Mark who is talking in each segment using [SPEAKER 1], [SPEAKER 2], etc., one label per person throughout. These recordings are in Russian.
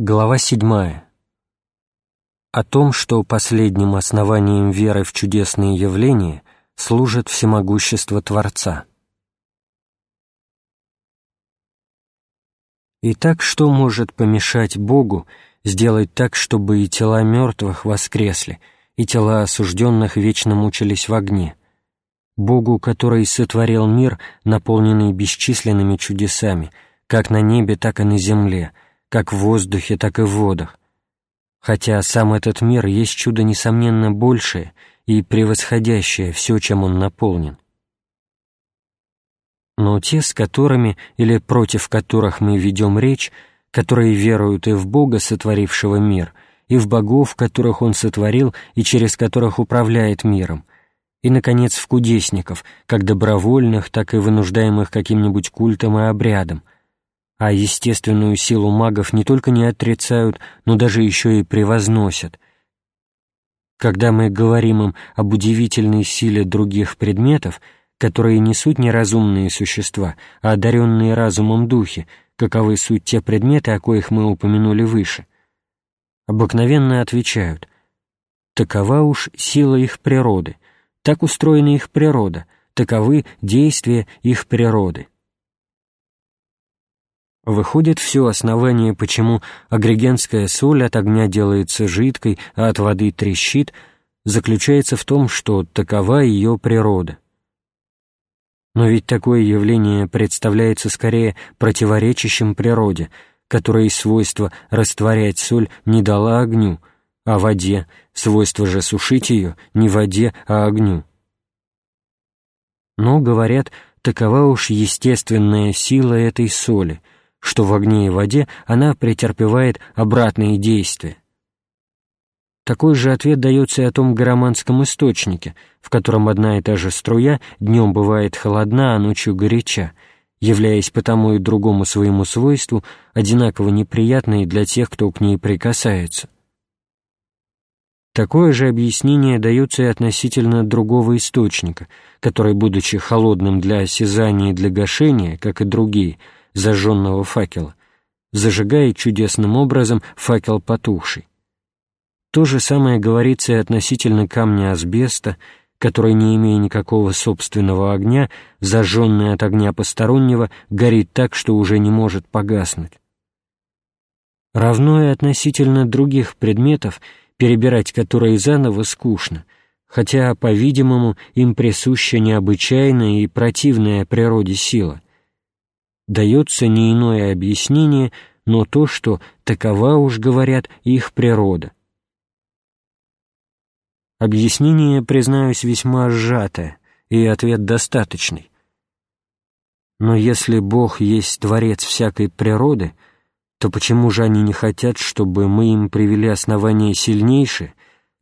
[SPEAKER 1] Глава 7. О том, что последним основанием веры в чудесные явления служит всемогущество Творца. Итак, что может помешать Богу сделать так, чтобы и тела мертвых воскресли, и тела осужденных вечно мучились в огне? Богу, который сотворил мир, наполненный бесчисленными чудесами, как на небе, так и на земле — как в воздухе, так и в водах. Хотя сам этот мир есть чудо, несомненно, большее и превосходящее все, чем он наполнен. Но те, с которыми или против которых мы ведем речь, которые веруют и в Бога, сотворившего мир, и в богов, которых Он сотворил и через которых управляет миром, и, наконец, в кудесников, как добровольных, так и вынуждаемых каким-нибудь культом и обрядом — а естественную силу магов не только не отрицают, но даже еще и превозносят. Когда мы говорим им об удивительной силе других предметов, которые несут неразумные существа, а одаренные разумом духи, каковы суть те предметы, о коих мы упомянули выше, обыкновенно отвечают «такова уж сила их природы, так устроена их природа, таковы действия их природы». Выходит, все основание, почему агрегенская соль от огня делается жидкой, а от воды трещит, заключается в том, что такова ее природа. Но ведь такое явление представляется скорее противоречащим природе, которой свойство растворять соль не дала огню, а воде, свойство же сушить ее не воде, а огню. Но, говорят, такова уж естественная сила этой соли — что в огне и воде она претерпевает обратные действия. Такой же ответ дается и о том громанском источнике, в котором одна и та же струя днем бывает холодна, а ночью горяча, являясь по тому и другому своему свойству одинаково неприятной для тех, кто к ней прикасается. Такое же объяснение дается и относительно другого источника, который, будучи холодным для осязания и для гашения, как и другие, зажженного факела, зажигает чудесным образом факел потухший. То же самое говорится и относительно камня асбеста, который, не имея никакого собственного огня, зажженный от огня постороннего, горит так, что уже не может погаснуть. Равно и относительно других предметов, перебирать которые заново скучно, хотя, по-видимому, им присуща необычайная и противная природе сила — дается не иное объяснение, но то, что такова уж, говорят, их природа. Объяснение, признаюсь, весьма сжатое, и ответ достаточный. Но если Бог есть Творец всякой природы, то почему же они не хотят, чтобы мы им привели основания сильнейшие,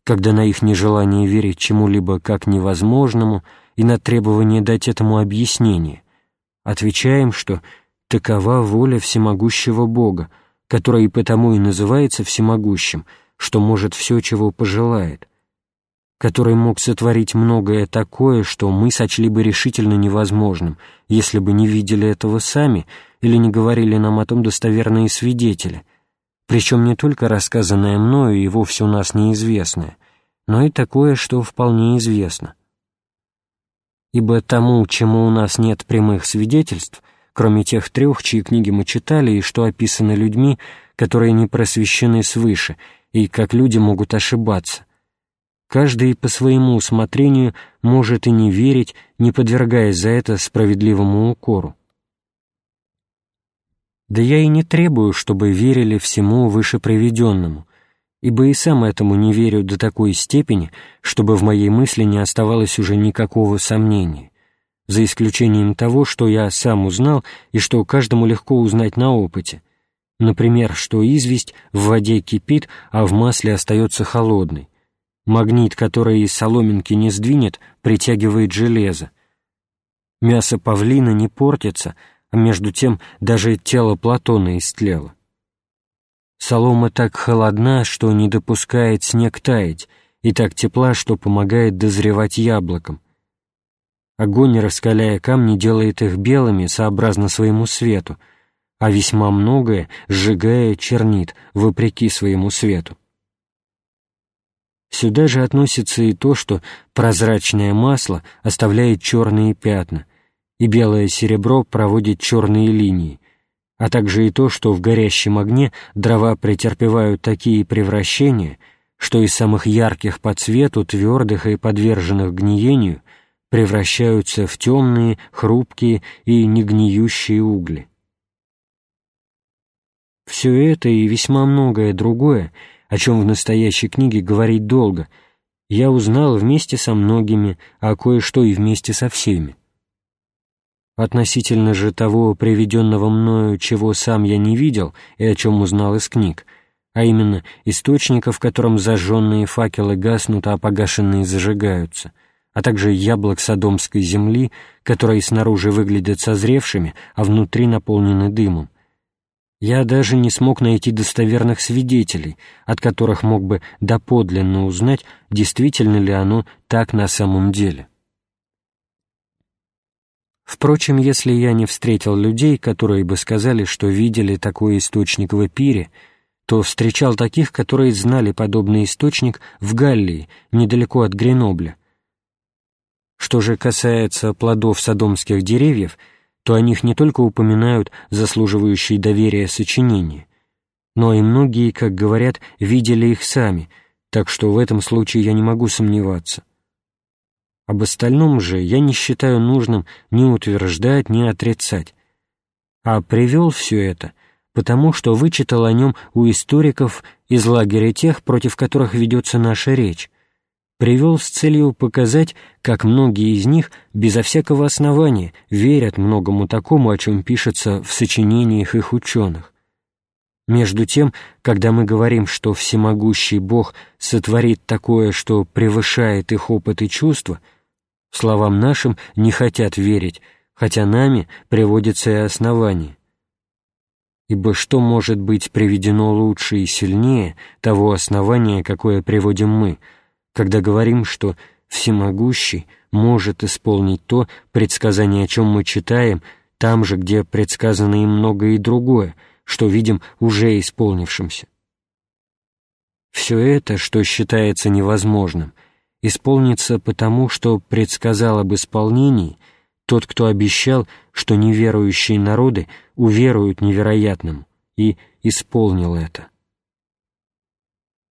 [SPEAKER 1] когда на их нежелание верить чему-либо как невозможному и на требование дать этому объяснение? Отвечаем, что такова воля всемогущего Бога, который и потому и называется всемогущим, что может все, чего пожелает, который мог сотворить многое такое, что мы сочли бы решительно невозможным, если бы не видели этого сами или не говорили нам о том достоверные свидетели, причем не только рассказанное мною и вовсе у нас неизвестное, но и такое, что вполне известно — ибо тому, чему у нас нет прямых свидетельств, кроме тех трех, чьи книги мы читали и что описаны людьми, которые не просвещены свыше, и как люди могут ошибаться. Каждый по своему усмотрению может и не верить, не подвергаясь за это справедливому укору. Да я и не требую, чтобы верили всему вышеприведенному, ибо и сам этому не верю до такой степени, чтобы в моей мысли не оставалось уже никакого сомнения, за исключением того, что я сам узнал и что каждому легко узнать на опыте. Например, что известь в воде кипит, а в масле остается холодной. Магнит, который из соломинки не сдвинет, притягивает железо. Мясо павлина не портится, а между тем даже тело Платона истлело. Солома так холодна, что не допускает снег таять, и так тепла, что помогает дозревать яблокам. Огонь, раскаляя камни, делает их белыми, сообразно своему свету, а весьма многое, сжигая, чернит, вопреки своему свету. Сюда же относится и то, что прозрачное масло оставляет черные пятна, и белое серебро проводит черные линии, а также и то, что в горящем огне дрова претерпевают такие превращения, что из самых ярких по цвету, твердых и подверженных гниению превращаются в темные, хрупкие и негниющие угли. Все это и весьма многое другое — о чем в настоящей книге говорить долго, я узнал вместе со многими, а кое-что и вместе со всеми. Относительно же того приведенного мною, чего сам я не видел и о чем узнал из книг, а именно источника, в котором зажженные факелы гаснут, а погашенные зажигаются, а также яблок содомской земли, которые снаружи выглядят созревшими, а внутри наполнены дымом, я даже не смог найти достоверных свидетелей, от которых мог бы доподлинно узнать, действительно ли оно так на самом деле. Впрочем, если я не встретил людей, которые бы сказали, что видели такой источник в Эпире, то встречал таких, которые знали подобный источник в Галлии, недалеко от Гренобля. Что же касается плодов содомских деревьев — то о них не только упоминают заслуживающие доверия сочинения, но и многие, как говорят, видели их сами, так что в этом случае я не могу сомневаться. Об остальном же я не считаю нужным ни утверждать, ни отрицать, а привел все это потому, что вычитал о нем у историков из лагеря тех, против которых ведется наша речь, привел с целью показать, как многие из них безо всякого основания верят многому такому, о чем пишется в сочинениях их ученых. Между тем, когда мы говорим, что всемогущий Бог сотворит такое, что превышает их опыт и чувства, словам нашим не хотят верить, хотя нами приводится и основание. Ибо что может быть приведено лучше и сильнее того основания, какое приводим мы — когда говорим, что всемогущий может исполнить то предсказание, о чем мы читаем, там же, где предсказано и многое и другое, что видим уже исполнившимся. Все это, что считается невозможным, исполнится потому, что предсказал об исполнении тот, кто обещал, что неверующие народы уверуют невероятному, и исполнил это.